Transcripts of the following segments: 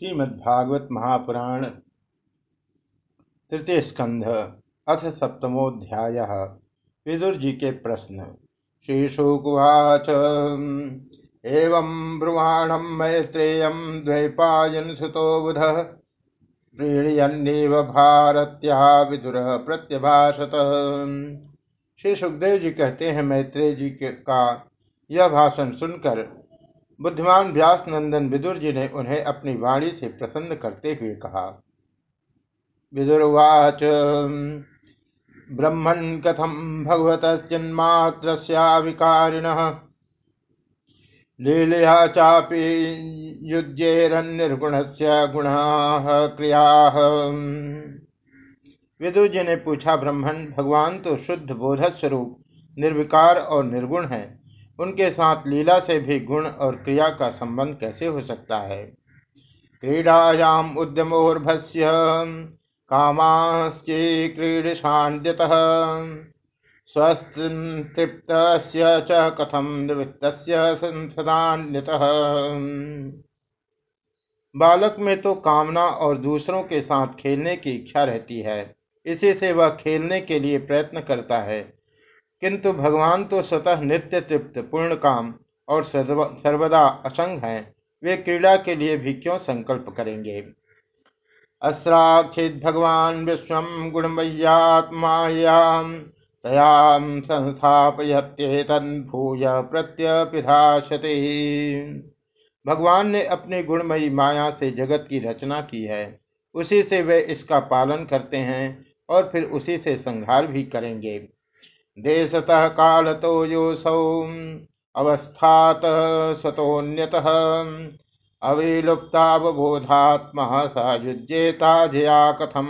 श्रीमद्भागवत महापुराण तृतीय स्कंध, अथ सप्तमोध्याय। विदुर जी के प्रश्न। श्रीशुकुवाच। एवं ब्रुवाणम मैत्रेय द्वैपायन सुतो बुध। प्रीणयन्नेव भारत्या विदुर प्रत्यभाषत। श्री सुखदेव जी कहते हैं मैत्रेय जी के का यह भाषण सुनकर बुद्धिमान व्यास नंदन विदुर जी ने उन्हें अपनी वाणी से प्रसन्न करते हुए कहा। विदुर्वाच ब्रह्मण कथम भगवत चिन्मात्र विकारिण लीलया चापि युज्येरन्निर्गुण से गुण, क्रिया। विदुर जी ने पूछा ब्रह्मण भगवान तो शुद्ध बोधक स्वरूप निर्विकार और निर्गुण है। उनके साथ लीला से भी गुण और क्रिया का संबंध कैसे हो सकता है? क्रीडायाम उद्यमोर्भस्य कामाश्चे क्रीडशान्यत स्वस्तृप्त च कथम निवृत्त संसदान्यत। बालक में तो कामना और दूसरों के साथ खेलने की इच्छा रहती है। इसी से वह खेलने के लिए प्रयत्न करता है। किंतु भगवान तो स्वतः नित्य तृप्त, पूर्ण काम और सर्वदा असंग हैं। वे क्रीड़ा के लिए भी क्यों संकल्प करेंगे? अस्राक्षित भगवान विश्व गुणमय्यात्मायाम तयाम भूय प्रत्यपिधाशते भगवान ने अपनी गुणमयी माया से जगत की रचना की है। उसी से वे इसका पालन करते हैं और फिर उसी से संहार भी करेंगे। देशतः कालतो योऽसौ। अवस्थात स्वतोन्यतः अविलुप्तावबोधात्मा स जया कथम।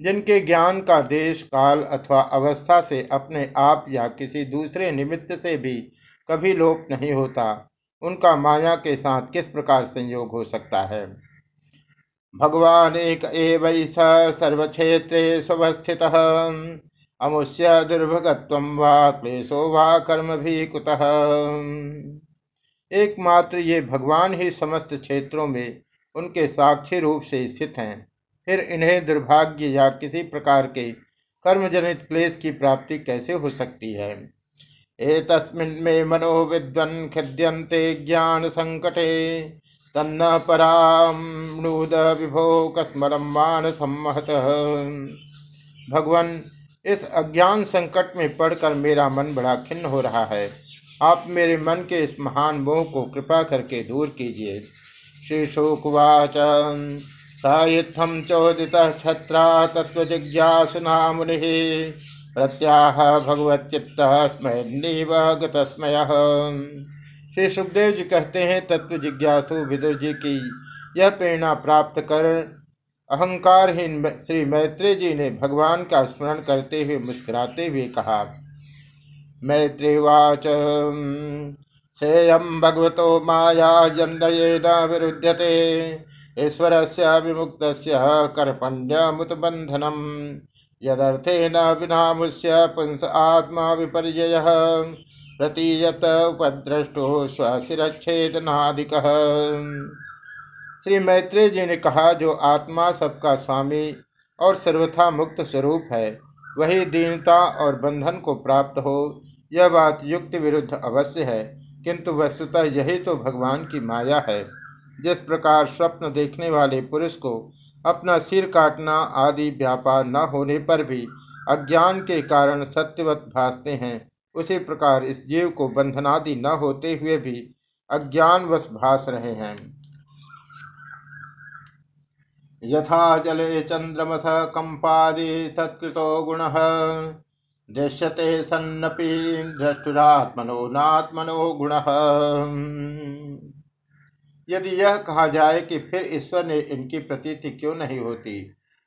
जिनके ज्ञान का देश, काल अथवा अवस्था से अपने आप या किसी दूसरे निमित्त से भी कभी लोप नहीं होता, उनका माया के साथ किस प्रकार संयोग हो सकता है? भगवान एक एवं सर्वक्षेत्रे स्वस्थित। अमुष्य दुर्भगत्व वा क्लेशो वा कर्म भी कुतः। एकमात्र ये भगवान ही समस्त क्षेत्रों में उनके साक्षी रूप से स्थित हैं। फिर इन्हें दुर्भाग्य या किसी प्रकार के कर्मजनित क्लेश की प्राप्ति कैसे हो सकती है? तस्मिन् मे मनो खिद्यन्ते ज्ञान संकटे। तन्न परामूद विभो कस्मरम मान सम्महत भगवान इस अज्ञान संकट में पड़कर मेरा मन बड़ा खिन्न हो रहा है। आप मेरे मन के इस महान मोह को कृपा करके दूर कीजिए। श्री शोकवाच। सायुत्थम चोदित छत्रा तत्व जिज्ञासुना मुनि प्रत्याह भगवत चित्त स्मयनीव गतस्मय। श्री सुखदेव जी कहते हैं तत्व जिज्ञासु विदुर जी की यह प्रेरणा प्राप्त कर अहंकारहीन श्री मैत्री जी ने भगवान का स्मरण करते हुए मुस्कुराते हुए कहा मैत्रीवाच सेयम भगवतो माया जन्डयेन विरुध्यते। ईश्वर से विमुक्त कर्पण्यमुत बंधनम यदर्थेन विनामुष्य पुंस आत्मा विपर्य प्रतीयत उपद्रष्टो स्वशिरच्छेदनादिक। श्री मैत्रेय जी ने कहा, जो आत्मा सबका स्वामी और सर्वथा मुक्त स्वरूप है, वही दीनता और बंधन को प्राप्त हो, यह बात युक्त विरुद्ध अवश्य है। किंतु वस्तुतः यही तो भगवान की माया है। जिस प्रकार स्वप्न देखने वाले पुरुष को अपना सिर काटना आदि व्यापार न होने पर भी अज्ञान के कारण सत्यवत भासते हैं, उसी प्रकार इस जीव को बंधनादि न होते हुए भी अज्ञानवश भास रहे हैं। यथा जले चंद्रमथ कंपादि तत्कृतो गुण। दृश्यते सन्नपि दृष्टुरात्मनो नात्मनो गुण। यदि यह कहा जाए कि फिर ईश्वर ने इनकी प्रतीति क्यों नहीं होती?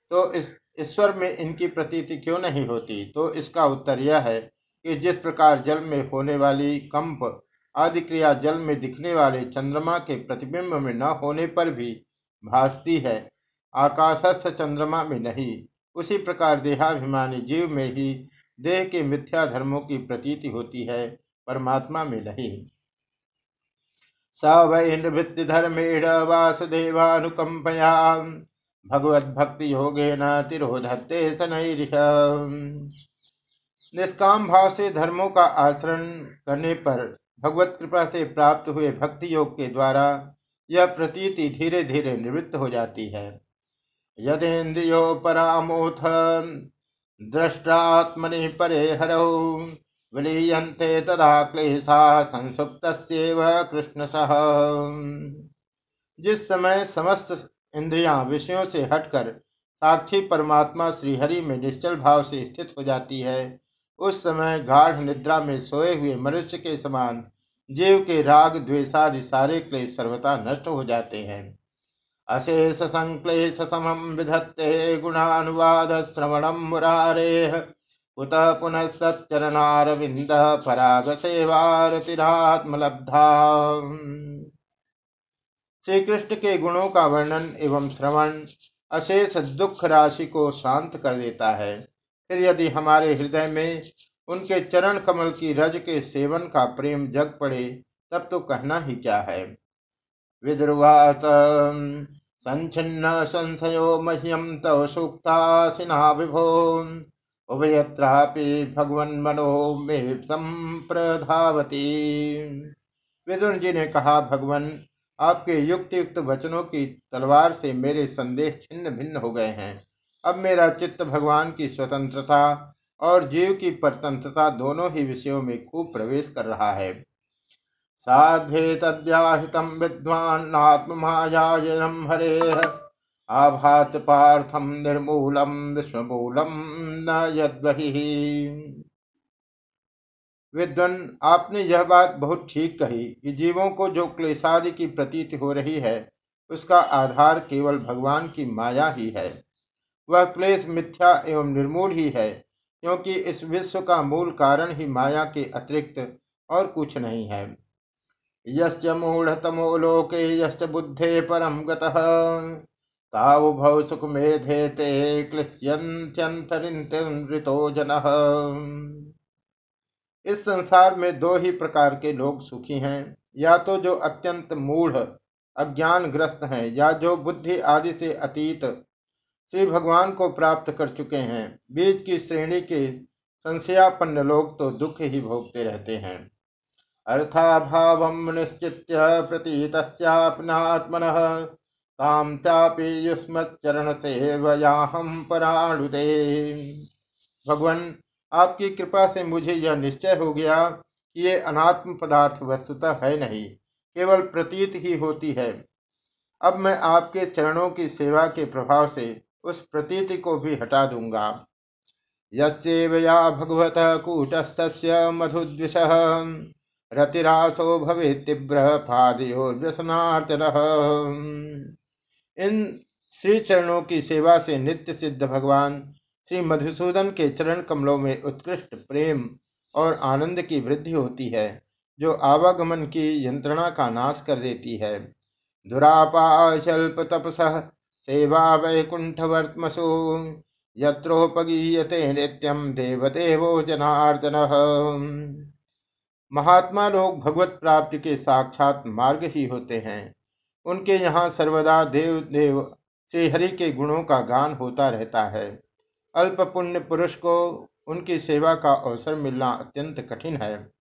तो इस, ईश्वर में इनकी प्रतीति क्यों नहीं होती? तो इसका उत्तर यह है कि जिस प्रकार जल में होने वाली कंप आदि क्रिया जल में दिखने वाले चंद्रमा के प्रतिबिंब में न होने पर भी भासती है आकाशस्थ चंद्रमा में नहीं। उसी प्रकार देहाभिमानी जीव में ही देह के मिथ्या धर्मों की प्रतीति होती है, परमात्मा में नहीं। स वै निवृत्तिधर्मेण वासुदेवानुकम्पया भगवद्भक्ति योगेन तिरोधत्ते निष्काम भाव से धर्मों का आचरण करने पर भगवत कृपा से प्राप्त हुए भक्ति योग के द्वारा यह प्रतीति धीरे धीरे निवृत्त हो जाती है। यदेन्द्रियो परामोथ, दृष्टात्मनि परे हरौ विलीयन्ते तदा क्लेशा संसुप्त कृष्ण सह जिस समय समस्त इंद्रियाँ विषयों से हटकर साक्षी परमात्मा श्रीहरि में निश्चल भाव से स्थित हो जाती है, उस समय गाढ़ निद्रा में सोए हुए मनुष्य के समान जीव के राग, द्वेषादि सारे क्लेश सर्वथा नष्ट हो जाते हैं। अशेष संक्लेश समम विधत्ते गुणानुवाद श्रवणम मुरारे कुत पुनस्तरणारविंद पराग सेवारतिरात्मलब्धा श्री कृष्ण के गुणों का वर्णन एवं श्रवण अशेष दुख राशि को शांत कर देता है। फिर यदि हमारे हृदय में उनके चरण कमल की रज के सेवन का प्रेम जग पड़े, तब तो कहना ही क्या है? विदुर्वाच संचिन्न संशयो मह्यम तव सूक्तासिना विभो उभयत्रापि भगवन मनो में संप्रधावती विदुर जी ने कहा, भगवान, आपके युक्त युक्त वचनों की तलवार से मेरे संदेश छिन्न भिन्न हो गए हैं। अब मेरा चित्त भगवान की स्वतंत्रता और जीव की परतंत्रता दोनों ही विषयों में खूब प्रवेश कर रहा है। साध्य तद्याहितम विद्वान आत्ममायाजयम हरे आभात पार्थम निर्मूलम विश्वमूलम न यदि विद्वन, आपने यह बात बहुत ठीक कही कि जीवों को जो क्लेशादि की प्रतीत हो रही है, उसका आधार केवल भगवान की माया ही है। वह क्लेश मिथ्या एवं निर्मूल ही है, क्योंकि इस विश्व का मूल कारण ही माया के अतिरिक्त और कुछ नहीं है। यश्च मूढ़तमो लोके यश्च बुद्धे परम गतावुभौ सुख मेधे ते क्लिश्यंत्यंतरितो जन। इस संसार में दो ही प्रकार के लोग सुखी हैं। या तो जो अत्यंत मूढ़ अज्ञान ग्रस्त हैं, या जो बुद्धि आदि से अतीत, श्री भगवान को प्राप्त कर चुके हैं। बीच की श्रेणी के संशयापन्न लोग तो दुख ही भोगते रहते हैं। अर्थाभाव निश्चित प्रतीतस्यात्मन ताम चापी युष्मचरण सेवयाहम पराणुदे भगवान, आपकी कृपा से मुझे यह निश्चय हो गया कि ये अनात्म पदार्थ वस्तुतः है नहीं, केवल प्रतीत ही होती है। अब मैं आपके चरणों की सेवा के प्रभाव से उस प्रतीति को भी हटा दूँगा। यस्या भगवत कूटस्थ मधुद्विष। रतिरासो भवे तीव्र पादयोर्व्यसनार्जन इन श्री चरणों की सेवा से नित्य सिद्ध भगवान श्री मधुसूदन के चरण कमलों में उत्कृष्ट प्रेम और आनंद की वृद्धि होती है, जो आवागमन की यंत्रणा का नाश कर देती है। दुरापाशल्प तपस सेवा वैकुंठवर्त्मसु, यत्रोपगीयते नित्यम जनार्दन। महात्मा लोग भगवत प्राप्ति के साक्षात मार्ग ही होते हैं। उनके यहाँ सर्वदा देव देव श्रीहरि के गुणों का गान होता रहता है। अल्प पुण्य पुरुष को उनकी सेवा का अवसर मिलना अत्यंत कठिन है।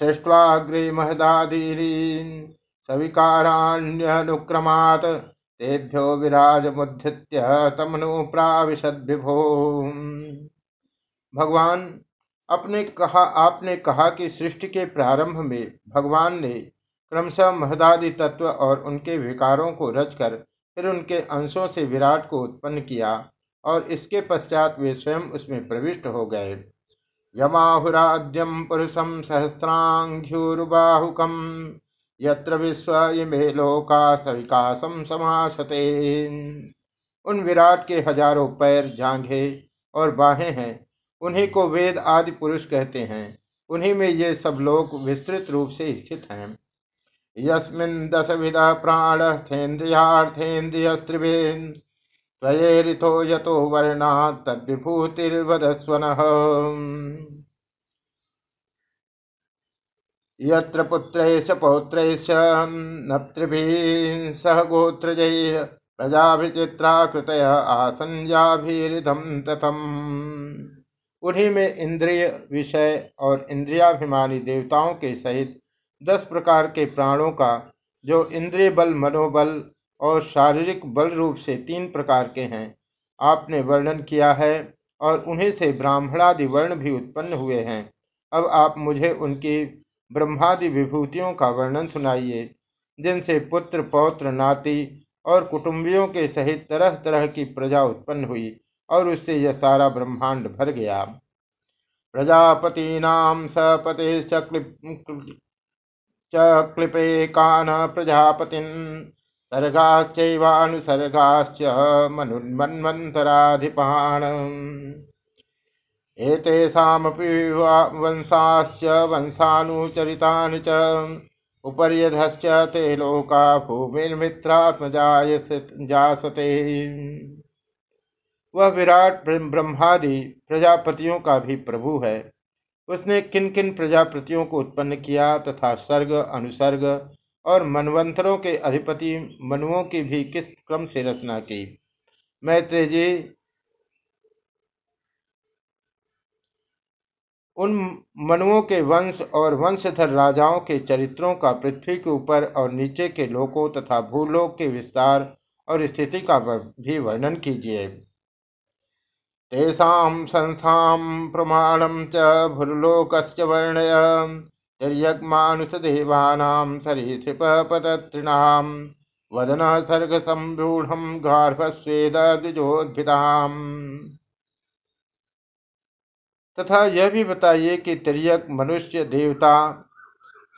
सृष्ट्वाग्रे महदादीरीन सविकाराण्यनुक्रमात् तेभ्यो विराजमुद्धृत्य तमनु प्राविशद विभो भगवान अपने कहा, आपने कहा कि सृष्टि के प्रारंभ में भगवान ने क्रमशः महदादि तत्व और उनके विकारों को रचकर फिर उनके अंशों से विराट को उत्पन्न किया और इसके पश्चात वे स्वयं उसमें प्रविष्ट हो गए। यमाहुराद्यम पुरुषम सहस्रांघ्युर्बाहुकम, यत्र विश्व इमे लोका सविकासम समासते उन विराट के हज़ारों पैर जांघे और बाहें हैं उन्हीं को वेद आदि पुरुष कहते हैं। उन्हीं में ये सब लोग विस्तृत रूप से स्थित हैं। यस्मिन् दश विधा प्राण स्थेन्द्रियार्थेन्द्रियस्त्रिवेन् त्वयेरितो यतो वर्णा तद्विभूतिर्वदस्वन। यत्र पुत्रैश्च पौत्रैश्च सह गोत्रजैः प्रजाभिचित्राकृतय आसंजाभिरिधम तथम। उन्हीं में इंद्रिय विषय और इंद्रियाभिमानी देवताओं के सहित दस प्रकार के प्राणों का, जो इंद्रिय बल, मनोबल और शारीरिक बल रूप से तीन प्रकार के हैं, आपने वर्णन किया है और उन्हीं से ब्राह्मणादि वर्ण भी उत्पन्न हुए हैं। अब आप मुझे उनकी ब्रह्मादि विभूतियों का वर्णन सुनाइए, जिनसे पुत्र, पौत्र, नाती और कुटुंबियों के सहित तरह तरह की प्रजा उत्पन्न हुई। और उससे यह सारा ब्रह्मांड भर गया। प्रजापतीनाम सपते क्लिपे कान प्रजापति सर्गाश्चैवानुसर्गाश्च मनुन्मन्वन्तराधिपान् एतेषामपि वंशाश्च, वंशानुचरितानि च, उपर्यधश्च ते लोका भूमिर्मित्रात्मजासते वह विराट ब्रह्मादि प्रजापतियों का भी प्रभु है। उसने किन किन प्रजापतियों को उत्पन्न किया तथा सर्ग, अनुसर्ग और मनवंतरों के अधिपति मनुओं की भी किस क्रम से रचना की? मैत्रेय जी, उन मनुओं के वंश और वंशधर राजाओं के चरित्रों का पृथ्वी के ऊपर और नीचे के लोकों तथा भूलोक के विस्तार और स्थिति का भी वर्णन कीजिए। संस्थां प्रमाणं च भूर्लोकस्य वर्णय। वदन सर्ग सर्गसम्रूढं गार्भस्वेदद्विजोद्भिदाम् तथा यह भी बताइए कि तिरक मनुष्य देवता,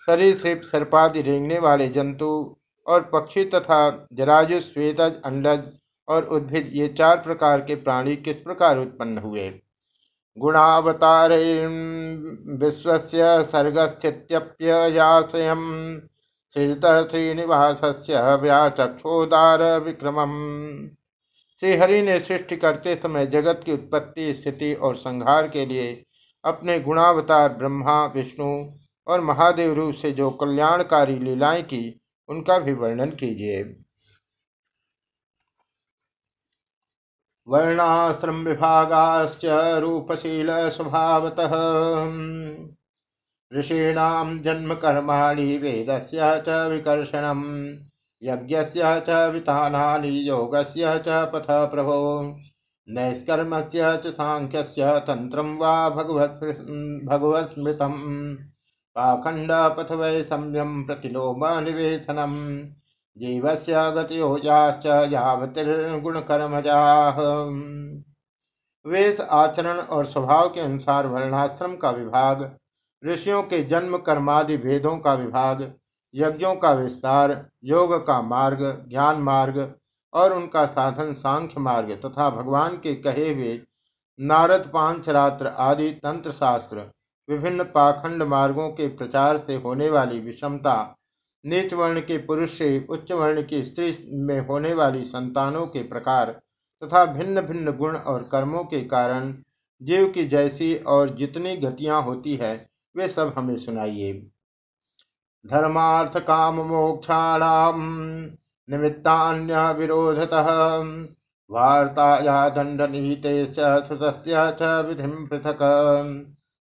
सरीसृप सर्पादि रेंगने वाले जंतु और पक्षी तथा जराजु श्वेतज अंडज और उद्भिद ये चार प्रकार के प्राणी किस प्रकार उत्पन्न हुए? गुणावतार विश्व सर्गस्थित्यप्ययाश्रय सृजत श्रीनिवास व्याचक्षोदार श्रीहरि ने सृष्टि करते समय जगत की उत्पत्ति, स्थिति और संहार के लिए अपने गुणावतार ब्रह्मा, विष्णु और महादेव रूप से जो कल्याणकारी लीलाएँ की, उनका भी वर्णन कीजिए। वर्णाश्रम विभागाश्च रूपशील स्वभावतः ऋषीणां जन्म कर्माणि वेदस्य च विकर्षणम्, यज्ञस्य च विधानानि योगस्य च पथ प्रभो नैष्कर्मस्य च साङ्ख्यस्य तन्त्रं वा भगवत् भगवत्स्मृतम्। पाखण्डपथ वै सम्यं प्रतिलोमनिवेशनम्। जीवस्य वेश आचरण और स्वभाव के अनुसार वर्णाश्रम का विभाग, ऋषियों के जन्म कर्मादि भेदों का विभाग, यज्ञों का विस्तार, योग का मार्ग, ज्ञान मार्ग और उनका साधन सांख्य मार्ग तथा भगवान के कहे हुए नारद पांचरात्र आदि तंत्र शास्त्र विभिन्न पाखंड मार्गों के प्रचार से होने वाली विषमता नीच वर्ण के पुरुष से उच्च वर्ण की स्त्री में होने वाली संतानों के प्रकार तथा भिन्न भिन्न गुण और कर्मों के कारण जीव की जैसी और जितनी गतियाँ होती है, वे सब हमें सुनाइए। धर्मार्थ काम मोक्षाणाम निमित्तान्य विरोधतः वार्ताया दंड च विधि पृथक।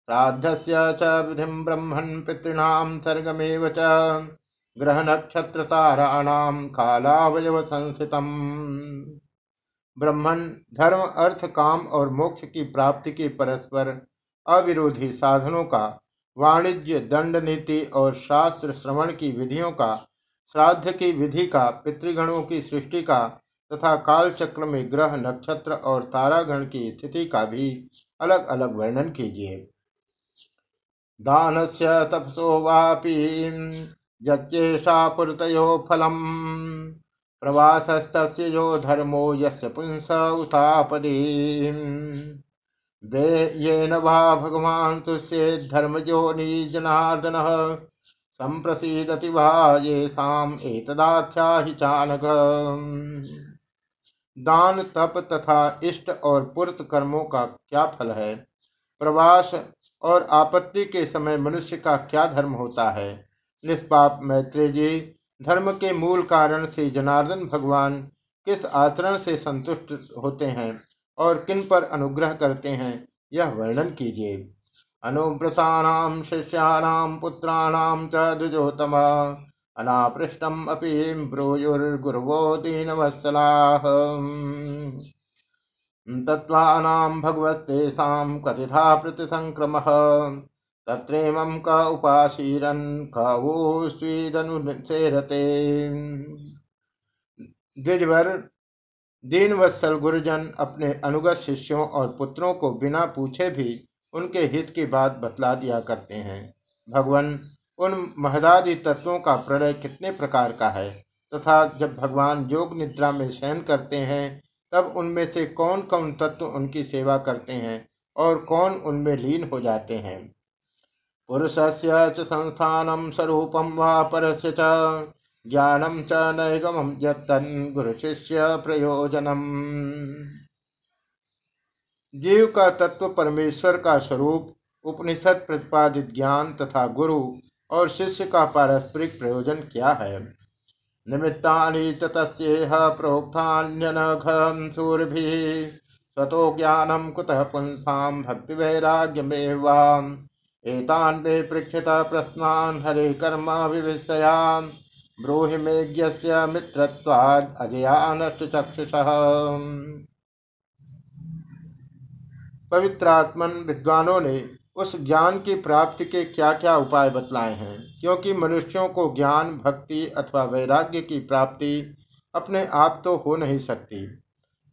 श्राद्धस्य च विधिं ब्रह्मन् पितॄणां सर्गमेव च। ग्रह नक्षत्र ताराणाम कालावयव संस्थितम ब्रह्मण धर्म, अर्थ, काम और मोक्ष की प्राप्ति के परस्पर अविरोधी साधनों का, वाणिज्य, दंड नीति और शास्त्र श्रवण की विधियों का, श्राद्ध की विधि का, पितृगणों की सृष्टि का तथा काल चक्र में ग्रह, नक्षत्र और तारागण की स्थिति का भी अलग अलग वर्णन कीजिए। दान से तपसो वापी यच्चेषा पुरतयो फलम्। प्रवासस्तस्य यो धर्मो यस्य पुंस उतापदी येन वा भगवान् तुष्येद्धर्मजोनि जनार्दनः संप्रसीदति वा येषाम् चानघ दान, तप तथा इष्ट और पुरत कर्मों का क्या फल है? प्रवास और आपत्ति के समय मनुष्य का क्या धर्म होता है? निष्पाप मैत्री जी, धर्म के मूल कारण से जनार्दन भगवान किस आचरण से संतुष्ट होते हैं और किन पर अनुग्रह करते हैं, यह वर्णन कीजिए। अनुव्रतानाम शिष्याणाम पुत्राणाम च द्विजोतम अनापृष्टम अपि ब्रूयुर्गुरवो दीनवत्सलाः। तत्त्वानां भगवत्तेषां कथिता प्रतिसङ्क्रमः तत्रेमं क उपाशीरन् क वो स्वीदनुसेरते द्विजवर दीनवत्सल गुरुजन अपने अनुगत शिष्यों और पुत्रों को बिना पूछे भी उनके हित की बात बतला दिया करते हैं। भगवान, उन महदादि तत्वों का प्रलय कितने प्रकार का है? तथा जब भगवान योग निद्रा में शयन करते हैं, तब उनमें से कौन कौन तत्व उनकी सेवा करते हैं और कौन उनमें लीन हो जाते हैं? पुरुष से संस्थान स्वरूपम व परस्य च ज्ञानम च नैगम जन गुरु शिष्य प्रयोजनम। जीव का तत्व परमेश्वर का स्वरूप, उपनिषद प्रतिपादित ज्ञान तथा गुरु और शिष्य का पारस्परिक प्रयोजन क्या है? निमित्तानि ततस्येह प्रोक्तान्यनघं सूर्भिः। स्वतो ज्ञानं कुतः पुंसां भक्तिवैराग्यमेवाम् एतान् मे पृच्छत प्रश्नान् हरे कर्म विविशयाम् ब्रूहि मेज्ञस्य मित्रत्वाद् अजयानष्टचक्षुषः पवित्रात्मन विद्वानों ने उस ज्ञान की प्राप्ति के क्या क्या उपाय बतलाए हैं, क्योंकि मनुष्यों को ज्ञान, भक्ति अथवा वैराग्य की प्राप्ति अपने आप तो हो नहीं सकती।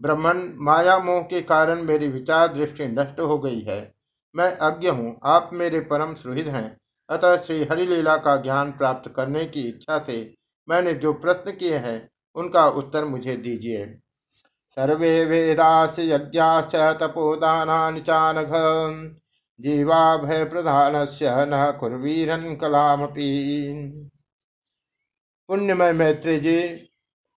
ब्रह्मण माया मोह के कारण मेरी विचार दृष्टि नष्ट हो गई है। मैं अज्ञ हूँ, आप मेरे परम सुहृद हैं। अतः श्री हरिलीला का ज्ञान प्राप्त करने की इच्छा से मैंने जो प्रश्न किए हैं, उनका उत्तर मुझे दीजिए। सर्वे वेदास यज्ञाश्च तपोदानानि चानघ जीवाभय प्रधान से न कुर्वीरन कलामपी। पुण्यमय मैत्री जी,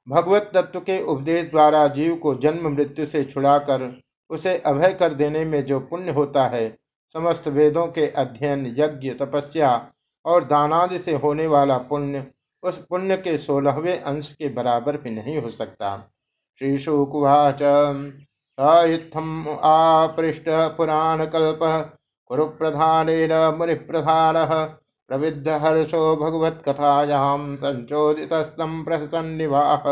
भगवत तत्व के उपदेश द्वारा जीव को जन्म मृत्यु से छुड़ाकर उसे अभय कर देने में जो पुण्य होता है समस्त वेदों के अध्ययन यज्ञ, तपस्या और दानादि से होने वाला पुण्य, उस पुण्य के सोलहवें अंश के बराबर भी नहीं हो सकता। श्री शुकुवाच साइत्थम आपृष्ट पुराण कल्प कुरु प्रधान मुनि प्रधान प्रविद्ध हर्षो भगवत कथायाम संचोदित प्रसन्निवाह।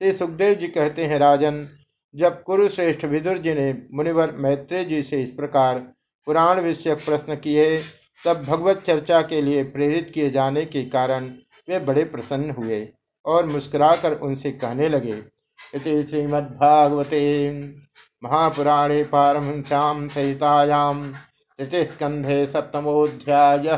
श्री सुखदेव जी कहते हैं, राजन जब कुरुश्रेष्ठ विदुर जी ने मुनिवर मैत्रेय जी से इस प्रकार पुराण विषय प्रश्न किए, तब भगवत चर्चा के लिए प्रेरित किए जाने के कारण वे बड़े प्रसन्न हुए और मुस्कुराकर उनसे कहने लगे श्रीमद्भागवते महापुराणे पारमश्याम सहितायाम तृतीय स्कंधे सप्तमोध्याय